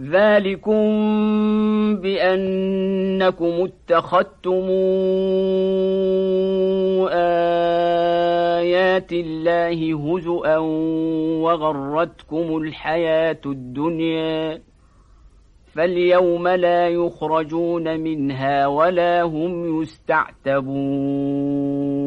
ذلكم بأنكم اتخذتم آيات الله هزؤا وغرتكم الحياة الدنيا فاليوم لا يخرجون منها ولا هم يستعتبون